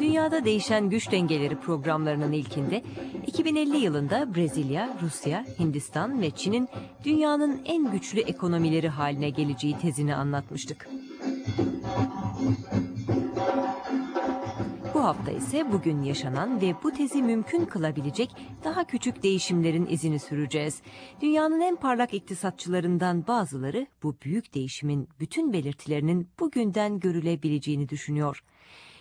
Dünyada Değişen Güç Dengeleri programlarının ilkinde 2050 yılında Brezilya, Rusya, Hindistan ve Çin'in dünyanın en güçlü ekonomileri haline geleceği tezini anlatmıştık. Hafta ise bugün yaşanan ve bu tezi mümkün kılabilecek daha küçük değişimlerin izini süreceğiz. Dünyanın en parlak iktisatçılarından bazıları bu büyük değişimin bütün belirtilerinin bugünden görülebileceğini düşünüyor.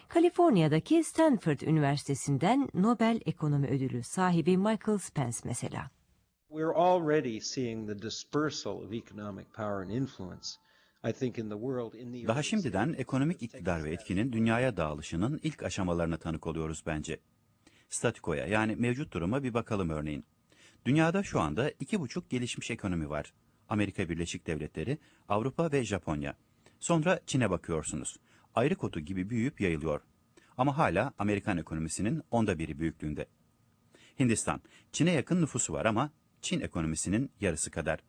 Kaliforniya'daki Stanford Üniversitesi'nden Nobel Ekonomi Ödülü sahibi Michael Spence mesela. We're already seeing the dispersal of economic power and influence. Daha şimdiden ekonomik iktidar ve etkinin dünyaya dağılışının ilk aşamalarına tanık oluyoruz bence. Statikoya yani mevcut duruma bir bakalım örneğin. Dünyada şu anda iki buçuk gelişmiş ekonomi var. Amerika Birleşik Devletleri, Avrupa ve Japonya. Sonra Çin'e bakıyorsunuz. Ayrı kotu gibi büyüyüp yayılıyor. Ama hala Amerikan ekonomisinin onda biri büyüklüğünde. Hindistan, Çin'e yakın nüfusu var ama Çin ekonomisinin yarısı kadar.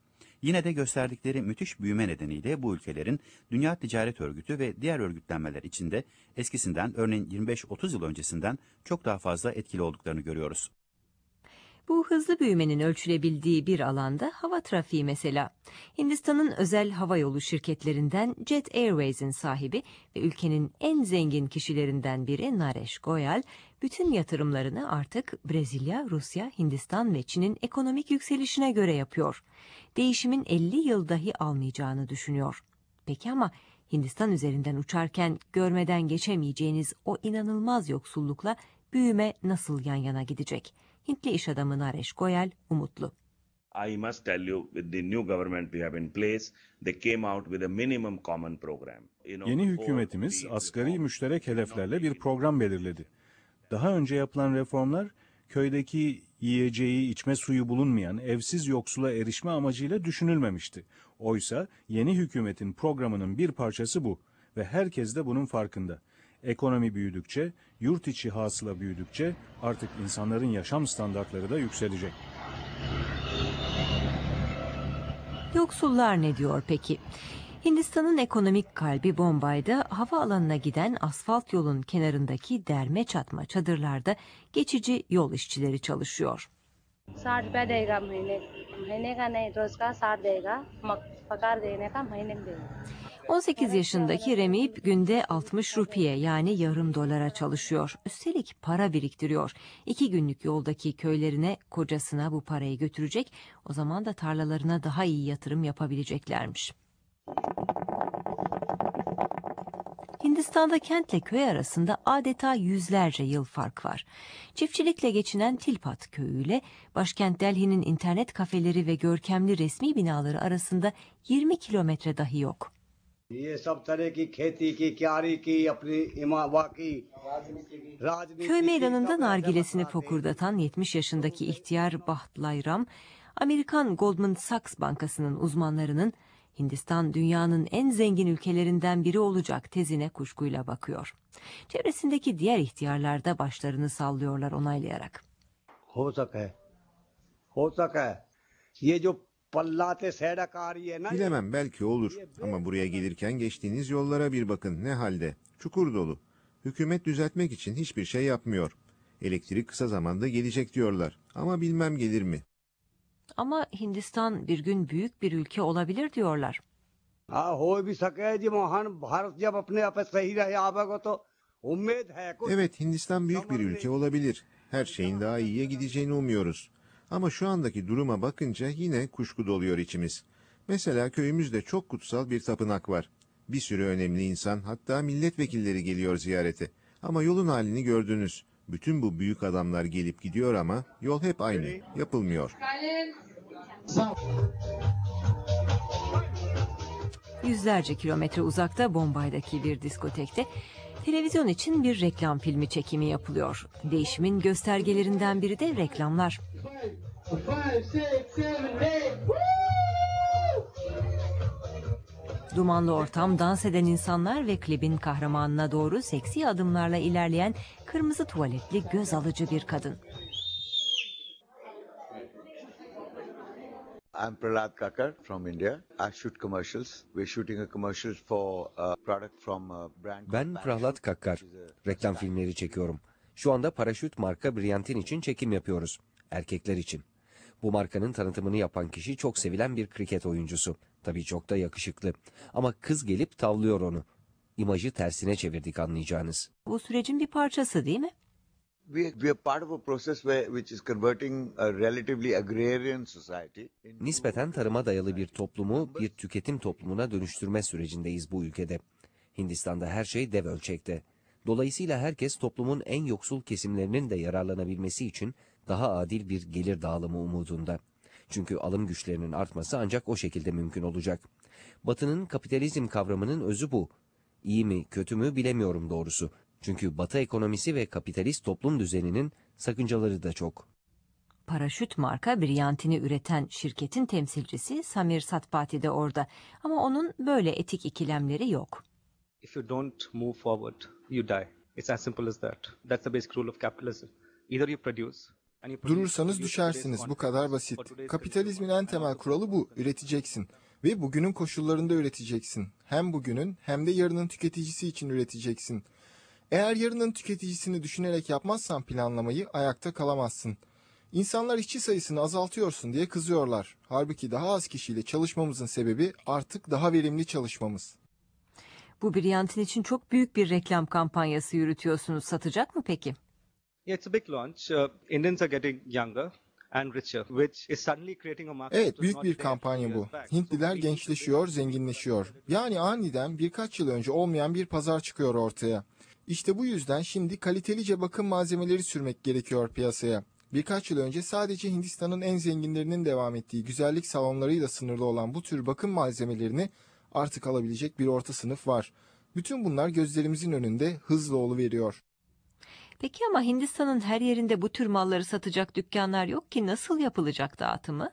Yine de gösterdikleri müthiş büyüme nedeniyle bu ülkelerin Dünya Ticaret Örgütü ve diğer örgütlenmeler içinde eskisinden örneğin 25-30 yıl öncesinden çok daha fazla etkili olduklarını görüyoruz. Bu hızlı büyümenin ölçülebildiği bir alanda hava trafiği mesela. Hindistan'ın özel hava yolu şirketlerinden Jet Airways'in sahibi ve ülkenin en zengin kişilerinden biri Naresh Goyal, bütün yatırımlarını artık Brezilya, Rusya, Hindistan ve Çin'in ekonomik yükselişine göre yapıyor. Değişimin 50 yıl dahi almayacağını düşünüyor. Peki ama Hindistan üzerinden uçarken görmeden geçemeyeceğiniz o inanılmaz yoksullukla büyüme nasıl yan yana gidecek? Hintli iş adamı Naresh Goyal umutlu. I must tell you, with the new government we have in place, they came out with a minimum common program. You know, Yeni hükümetimiz asgari müşterek hedeflerle bir program belirledi. Daha önce yapılan reformlar köydeki yiyeceği, içme suyu bulunmayan evsiz yoksula erişme amacıyla düşünülmemişti. Oysa yeni hükümetin programının bir parçası bu ve herkes de bunun farkında. Ekonomi büyüdükçe, yurt içi hasıla büyüdükçe artık insanların yaşam standartları da yükselecek. Yoksullar ne diyor peki? Hindistan'ın ekonomik kalbi Bombay'da hava alanına giden asfalt yolun kenarındaki derme çatma çadırlarda geçici yol işçileri çalışıyor. साठ रुपया देगा महीने महीने का नहीं रोज का साठ देगा मक- पगार देने का महीने में देगा 18 yaşındaki Remip günde 60 rupiye yani yarım dolara çalışıyor. Üstelik para biriktiriyor. İki günlük yoldaki köylerine kocasına bu parayı götürecek. O zaman da tarlalarına daha iyi yatırım yapabileceklermiş. Hindistan'da kentle köy arasında adeta yüzlerce yıl fark var. Çiftçilikle geçinen Tilpat köyüyle başkent Delhi'nin internet kafeleri ve görkemli resmi binaları arasında 20 kilometre dahi yok. Köy meydanında nargilesini fokurdatan 70 yaşındaki ihtiyar Bahtlayram, Amerikan Goldman Sachs Bankası'nın uzmanlarının Hindistan dünyanın en zengin ülkelerinden biri olacak tezine kuşkuyla bakıyor. Çevresindeki diğer ihtiyarlar da başlarını sallıyorlar onaylayarak. Bilemem belki olur ama buraya gelirken geçtiğiniz yollara bir bakın ne halde. Çukur dolu. Hükümet düzeltmek için hiçbir şey yapmıyor. Elektrik kısa zamanda gelecek diyorlar ama bilmem gelir mi? Ama Hindistan bir gün büyük bir ülke olabilir diyorlar. Evet, Hindistan büyük bir ülke olabilir. Her şeyin daha iyiye gideceğini umuyoruz. Ama şu andaki duruma bakınca yine kuşku doluyor içimiz. Mesela köyümüzde çok kutsal bir tapınak var. Bir sürü önemli insan hatta milletvekilleri geliyor ziyarete. Ama yolun halini gördünüz. Bütün bu büyük adamlar gelip gidiyor ama yol hep aynı. Yapılmıyor. Yüzlerce kilometre uzakta Bombay'daki bir diskotekte televizyon için bir reklam filmi çekimi yapılıyor. Değişimin göstergelerinden biri de reklamlar. Dumanlı ortam dans eden insanlar ve klibin kahramanına doğru seksi adımlarla ilerleyen kırmızı tuvaletli göz alıcı bir kadın. I'm Prahlad Kakkar from India. I shoot commercials. We're shooting a commercial for a product from a brand Ben Prahlad Kakkar. Reklam filmleri çekiyorum. Şu anda paraşüt marka Brilliantin için çekim yapıyoruz. Erkekler için. Bu markanın tanıtımını yapan kişi çok sevilen bir kriket oyuncusu. Tabii çok da yakışıklı. Ama kız gelip tavlıyor onu. İmajı tersine çevirdik anlayacağınız. Bu sürecin bir parçası değil mi? We, we are part of a process where, which is converting a relatively agrarian society into Nispeten tarıma dayalı bir toplumu bir tüketim toplumuna dönüştürme sürecindeyiz bu ülkede. Hindistan'da her şey dev ölçekte. Dolayısıyla herkes toplumun en yoksul kesimlerinin de yararlanabilmesi için daha adil bir gelir dağılımı umudunda. Çünkü alım güçlerinin artması ancak o şekilde mümkün olacak. Batı'nın kapitalizm kavramının özü bu. İyi mi, kötü mü bilemiyorum doğrusu. Çünkü Batı ekonomisi ve kapitalist toplum düzeninin sakıncaları da çok. Paraşüt marka Brilliant'ini üreten şirketin temsilcisi Samir Satpati de orada. Ama onun böyle etik ikilemleri yok. if you don't move forward, you die. It's as simple as that. That's the basic rule of capitalism. Either you produce Durursanız düşersiniz. Bu kadar basit. Kapitalizmin en temel kuralı bu. Üreteceksin. Ve bugünün koşullarında üreteceksin. Hem bugünün hem de yarının tüketicisi için üreteceksin. Eğer yarının tüketicisini düşünerek yapmazsan planlamayı ayakta kalamazsın. İnsanlar işçi sayısını azaltıyorsun diye kızıyorlar. Halbuki daha az kişiyle çalışmamızın sebebi artık daha verimli çalışmamız. Bu Brilliant'in için çok büyük bir reklam kampanyası yürütüyorsunuz. Satacak mı peki? İt's a big launch. Uh, Indians are getting younger and richer, which is suddenly creating a market that Evet, büyük bir kampanya bu. Hintliler gençleşiyor, zenginleşiyor. Yani aniden birkaç yıl önce olmayan bir pazar çıkıyor ortaya. İşte bu yüzden şimdi kalitelice bakım malzemeleri sürmek gerekiyor piyasaya. Birkaç yıl önce sadece Hindistan'ın en zenginlerinin devam ettiği güzellik salonlarıyla sınırlı olan bu tür bakım malzemelerini artık alabilecek bir orta sınıf var. Bütün bunlar gözlerimizin önünde hızla veriyor. Peki ama Hindistan'ın her yerinde bu tür malları satacak dükkanlar yok ki nasıl yapılacak dağıtımı?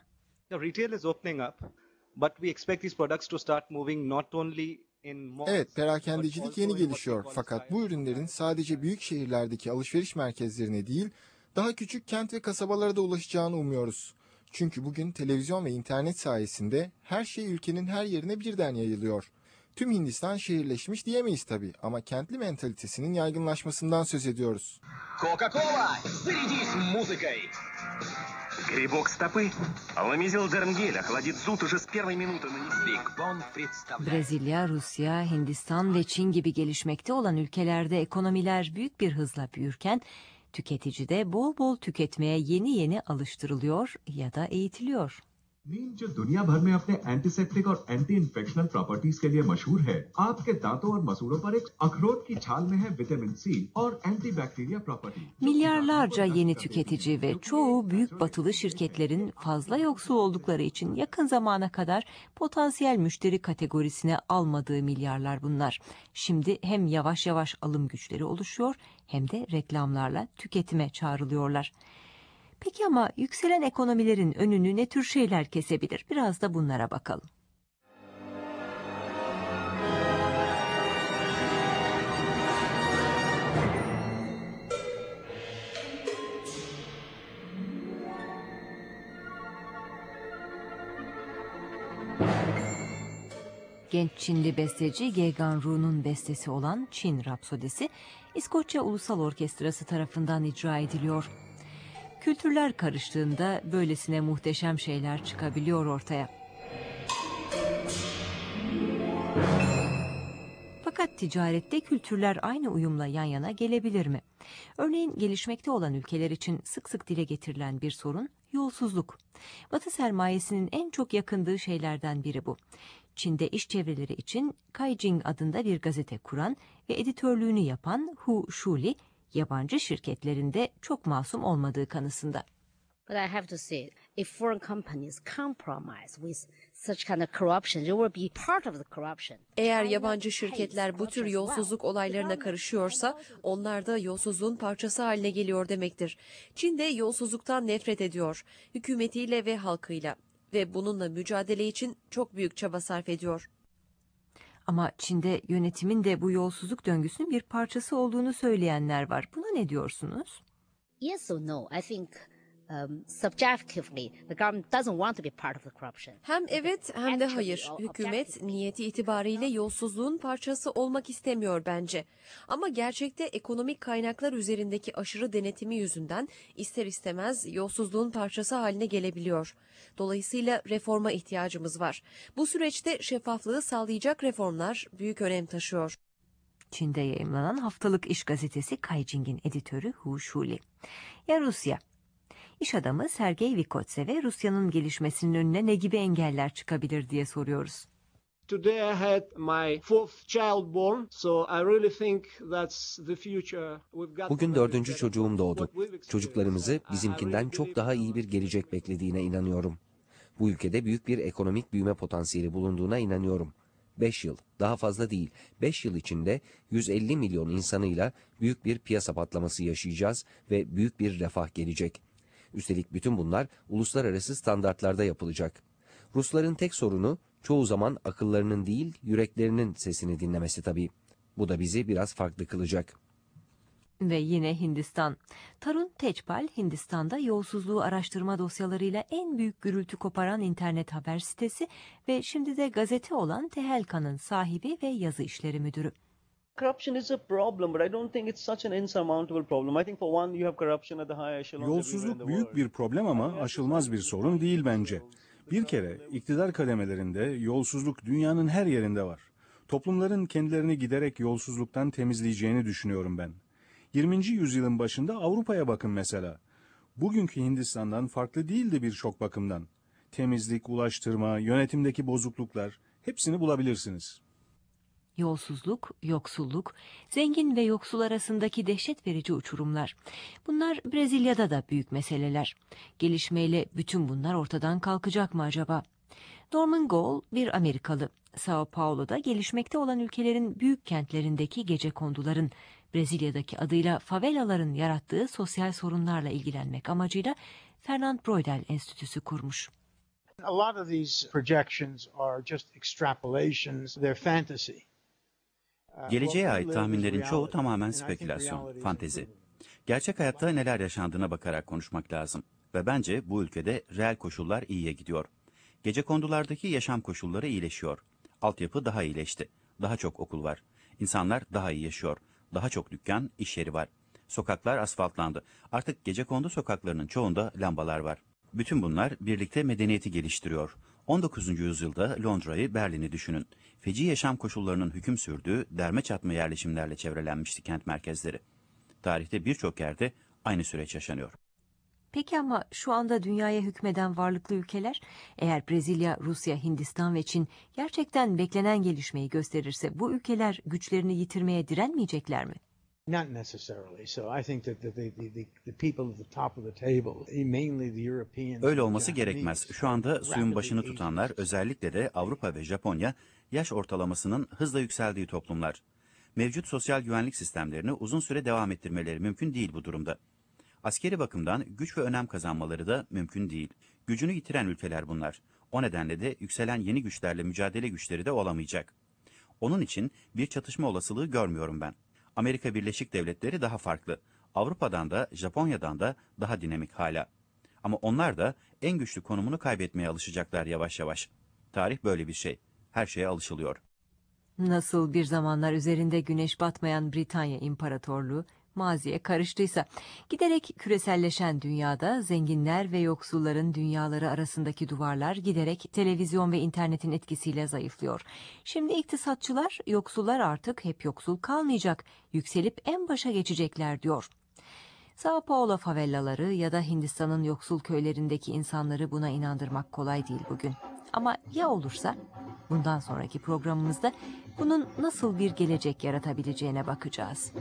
The retail is opening up, but we expect these products to start moving not only Evet, perakendecilik yeni gelişiyor. Fakat bu ürünlerin sadece büyük şehirlerdeki alışveriş merkezlerine değil, daha küçük kent ve kasabalara da ulaşacağını umuyoruz. Çünkü bugün televizyon ve internet sayesinde her şey ülkenin her yerine birden yayılıyor Tüm Hindistan şehirleşmiş diyemeyiz tabii ama kentli mentalitesinin yaygınlaşmasından söz ediyoruz. Кока-кола, зарядись музыкой! Грибок стопы. Ламизил Дернгель охладит зуд уже с первой минуты нанесения. Биг Бон представляет... Brezilya, Rusya, Hindistan ve Çin gibi gelişmekte olan ülkelerde ekonomiler büyük bir hızla büyürken tüketici de bol bol tüketmeye yeni yeni alıştırılıyor ya da eğitiliyor. नीम जो दुनिया भर में अपने एंटीसेप्टिक और anti infectional properties के लिए मशहूर है आपके दांतों और मसूड़ों पर एक अखरोट की छाल में है विटामिन सी और anti bacteria property Milyarlarca yeni tüketici ve çoğu büyük batılı şirketlerin fazla yoksul oldukları için yakın zamana kadar potansiyel müşteri kategorisine almadığı milyarlar bunlar. Şimdi hem yavaş yavaş alım güçleri oluşuyor hem de reklamlarla tüketime çağrılıyorlar. Peki ama yükselen ekonomilerin önünü ne tür şeyler kesebilir? Biraz da bunlara bakalım. Genç Çinli besteci Gegan Ru'nun bestesi olan Çin Rapsodisi, İskoçya Ulusal Orkestrası tarafından icra ediliyor. Kültürler karıştığında böylesine muhteşem şeyler çıkabiliyor ortaya. Fakat ticarette kültürler aynı uyumla yan yana gelebilir mi? Örneğin gelişmekte olan ülkeler için sık sık dile getirilen bir sorun yolsuzluk. Batı sermayesinin en çok yakındığı şeylerden biri bu. Çin'de iş çevreleri için Kaijing adında bir gazete kuran ve editörlüğünü yapan Hu Shuli, yabancı şirketlerinde çok masum olmadığı kanısında. But I have to say, if foreign companies compromise with such kind of corruption, they will be part of the corruption. Eğer yabancı şirketler bu tür yolsuzluk olaylarına karışıyorsa onlar da yolsuzluğun parçası haline geliyor demektir. Çin de yolsuzluktan nefret ediyor. Hükümetiyle ve halkıyla ve bununla mücadele için çok büyük çaba sarf ediyor. Ama Çin'de yönetimin de bu yolsuzluk döngüsünün bir parçası olduğunu söyleyenler var. Buna ne diyorsunuz? Yes or no? I think um, subjectively, the government doesn't want to be part of the corruption. Hem evet hem de hayır. Hükümet niyeti itibariyle yolsuzluğun parçası olmak istemiyor bence. Ama gerçekte ekonomik kaynaklar üzerindeki aşırı denetimi yüzünden ister istemez yolsuzluğun parçası haline gelebiliyor. Dolayısıyla reforma ihtiyacımız var. Bu süreçte şeffaflığı sağlayacak reformlar büyük önem taşıyor. Çin'de yayımlanan haftalık iş gazetesi Kaijing'in editörü Hu Shuli. Ya Rusya? İş adamı Sergey Vikotsev Rusya'nın gelişmesinin önüne ne gibi engeller çıkabilir diye soruyoruz. Today I had my fourth child born, so I really think that's the future. We've got Bugün dördüncü çocuğum doğdu. Çocuklarımızı bizimkinden çok daha iyi bir gelecek beklediğine inanıyorum. Bu ülkede büyük bir ekonomik büyüme potansiyeli bulunduğuna inanıyorum. 5 yıl, daha fazla değil, 5 yıl içinde 150 milyon insanıyla büyük bir piyasa patlaması yaşayacağız ve büyük bir refah gelecek. Üstelik bütün bunlar uluslararası standartlarda yapılacak. Rusların tek sorunu çoğu zaman akıllarının değil, yüreklerinin sesini dinlemesi tabii. Bu da bizi biraz farklı kılacak. Ve yine Hindistan. Tarun Tejpal, Hindistan'da yolsuzluğu araştırma dosyalarıyla en büyük gürültü koparan internet haber sitesi ve şimdi de gazete olan Tehelka'nın sahibi ve yazı işleri müdürü. Corruption is a problem, but I don't think it's such an insurmountable problem. I think for one, you have corruption at the high the Yolsuzluk büyük bir problem ama aşılmaz bir sorun değil bence. Bir kere iktidar kademelerinde yolsuzluk dünyanın her yerinde var. Toplumların kendilerini giderek yolsuzluktan temizleyeceğini düşünüyorum ben. 20. yüzyılın başında Avrupa'ya bakın mesela. Bugünkü Hindistan'dan farklı değildi birçok bakımdan. Temizlik, ulaştırma, yönetimdeki bozukluklar hepsini bulabilirsiniz. Yolsuzluk, yoksulluk, zengin ve yoksul arasındaki dehşet verici uçurumlar. Bunlar Brezilya'da da büyük meseleler. Gelişmeyle bütün bunlar ortadan kalkacak mı acaba? Norman Goal bir Amerikalı. Sao Paulo'da gelişmekte olan ülkelerin büyük kentlerindeki gece konduların, Brezilya'daki adıyla favelaların yarattığı sosyal sorunlarla ilgilenmek amacıyla Fernand Broydel Enstitüsü kurmuş. A lot of these projections are just extrapolations, they're fantasy. Geleceğe ait tahminlerin çoğu tamamen spekülasyon, fantezi. Gerçek hayatta neler yaşandığına bakarak konuşmak lazım. Ve bence bu ülkede reel koşullar iyiye gidiyor. Gece kondulardaki yaşam koşulları iyileşiyor. Altyapı daha iyileşti. Daha çok okul var. İnsanlar daha iyi yaşıyor. Daha çok dükkan, iş yeri var. Sokaklar asfaltlandı. Artık gece kondu sokaklarının çoğunda lambalar var. Bütün bunlar birlikte medeniyeti geliştiriyor. 19. yüzyılda Londra'yı, Berlin'i düşünün. Feci yaşam koşullarının hüküm sürdüğü derme çatma yerleşimlerle çevrelenmişti kent merkezleri. Tarihte birçok yerde aynı süreç yaşanıyor. Peki ama şu anda dünyaya hükmeden varlıklı ülkeler, eğer Brezilya, Rusya, Hindistan ve Çin gerçekten beklenen gelişmeyi gösterirse bu ülkeler güçlerini yitirmeye direnmeyecekler mi? Not necessarily. So I think that the, the, the, the people at the top of the table, mainly the Europeans, Öyle olması gerekmez. Şu anda suyun başını tutanlar özellikle de Avrupa ve Japonya yaş ortalamasının hızla yükseldiği toplumlar. Mevcut sosyal güvenlik sistemlerini uzun süre devam ettirmeleri mümkün değil bu durumda. Askeri bakımdan güç ve önem kazanmaları da mümkün değil. Gücünü yitiren ülkeler bunlar. O nedenle de yükselen yeni güçlerle mücadele güçleri de olamayacak. Onun için bir çatışma olasılığı görmüyorum ben. Amerika Birleşik Devletleri daha farklı. Avrupa'dan da Japonya'dan da daha dinamik hala. Ama onlar da en güçlü konumunu kaybetmeye alışacaklar yavaş yavaş. Tarih böyle bir şey. Her şeye alışılıyor. Nasıl bir zamanlar üzerinde güneş batmayan Britanya İmparatorluğu maziye karıştıysa, giderek küreselleşen dünyada zenginler ve yoksulların dünyaları arasındaki duvarlar giderek televizyon ve internetin etkisiyle zayıflıyor. Şimdi iktisatçılar yoksullar artık hep yoksul kalmayacak, yükselip en başa geçecekler diyor. Sao Paulo favellaları ya da Hindistan'ın yoksul köylerindeki insanları buna inandırmak kolay değil bugün. Ama ya olursa? Bundan sonraki programımızda bunun nasıl bir gelecek yaratabileceğine bakacağız.